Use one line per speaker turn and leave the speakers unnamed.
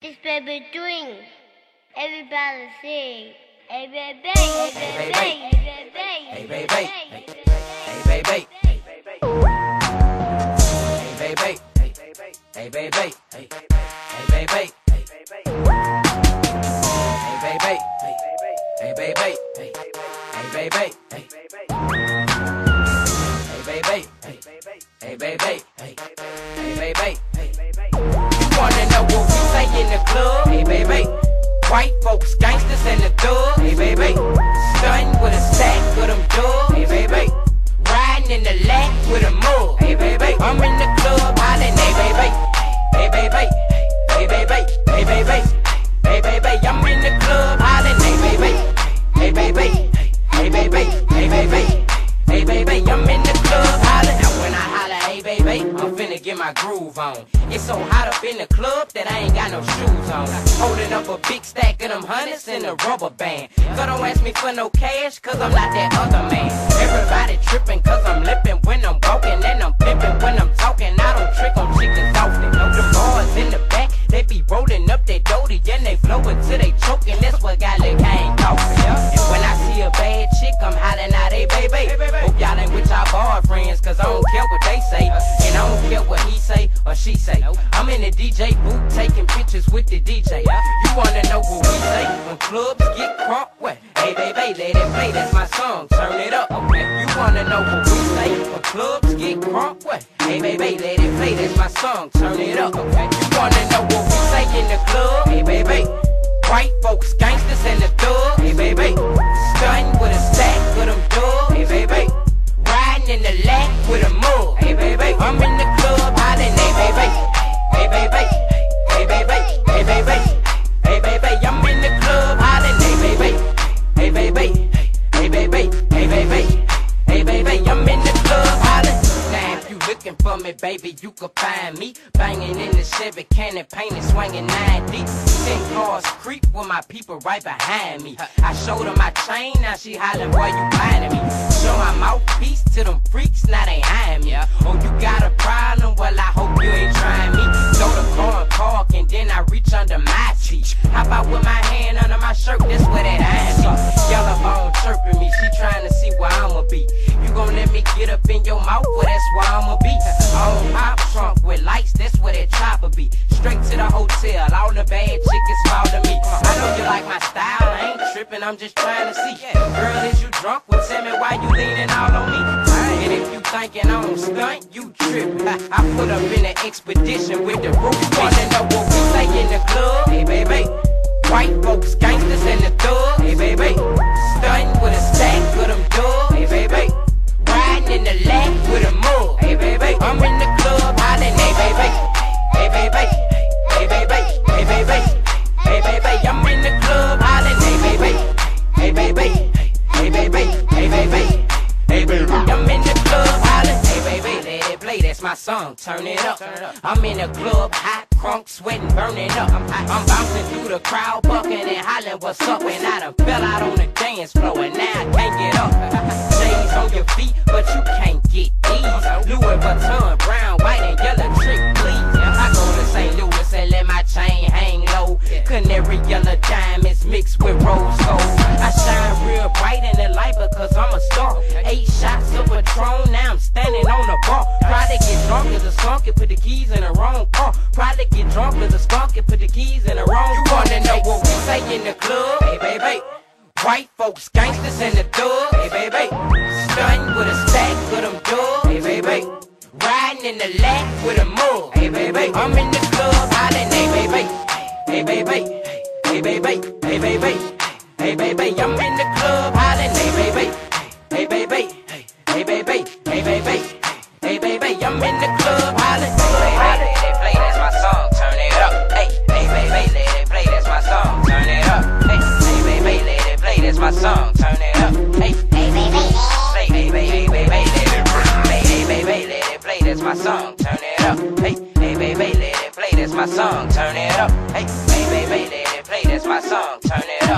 This baby doing. Everybody sing. Hey baby, hey baby, hey baby,
Hey baby, hey baby, hey baby, hey baby, hey baby, hey baby, hey baby, hey baby, hey baby, hey baby, hey baby, hey baby, You club? Hey baby. White folks, gangsters, and the thug. Hey baby. Stunting with a stack of them dubs. Hey baby. On. It's so hot up in the club that I ain't got no shoes on. Holding up a big stack of them hundreds in a rubber band. So don't ask me for no cash, cause I'm not that other man. Everybody tripping cause I'm lipping when I'm walking and I'm pimping when I'm talking. I don't trick on chickens often. No, the boys in the back, they be rolling up their doty and they flow until they choking. That's what got I ain't talking. And when I see a bad chick, I'm hollering out, hey baby. Hope y'all ain't with y'all boyfriends, cause I don't care what they say. And I don't care what or she say. I'm in the DJ booth taking pictures with the DJ. You wanna know what we say when clubs get crunk? What? Hey baby, let it play, that's my song. Turn it up. Okay. You wanna know what we say when clubs get crunk? What? Hey baby, let it play, that's my song. Turn it up. Okay. You wanna know what we say in the club? Hey baby. Hey baby. Hey baby. I'm in the club hollering. Now if you looking for me, baby, you can find me banging in the Chevy cannon, painted, swinging nine deep. Ten cars creep with my people right behind me. I showed her my chain, now she hollering, boy, you blinding me. Show my mouthpiece to them freaks, now they be. You gon' let me get up in your mouth? Well, that's where I'ma be. On pop trunk with lights, that's where that chopper be. Straight to the hotel, all the bad chickens follow me. I know you like my style, I ain't trippin', I'm just trying to see. Girl, is you drunk? Well, tell me why you leaning all on me. And if you thinkin' I don't stunt, you trippin'. I put up in an expedition with the roof. Wanna know what we say in the club? Hey, baby. White folks, gangsters, and the song. Turn it up. I'm in the club hot. Crunk, sweating, burning up. I'm, I'm bouncing through the crowd, bucking and hollering, what's up? And I done fell out on the dance floor, and now I can't get up. Shades on your feet, but you can't get these. Louis Vuitton, brown, white, and yellow trick, please. I go to St. Louis and let my chain hang low. Canary yellow diamonds mixed with rose gold. I shine real bright in the light because I'm a star. Eight shots of now I'm standing on the bar. Probably get drunk as a skunk and put the keys in the wrong car. Probably get drunk as a skunk and put the keys in the wrong You wanna know what we say in the club? Hey, baby. White folks, gangsters, and the thug. Hey, baby. Stunting with a stack of them dubs. Hey, baby. Riding in the lack with a mug. Hey, baby. I'm in the club hollering. Hey, baby. Hey, baby. Hey, baby. Hey, baby. Hey, baby. I'm in the club hollering. Hey, baby. Hey, baby. Song. Turn it up. Hey, hey, baby, let it play. That's my song. Turn it up. Hey, hey, baby, let it play. That's my song. Turn it up.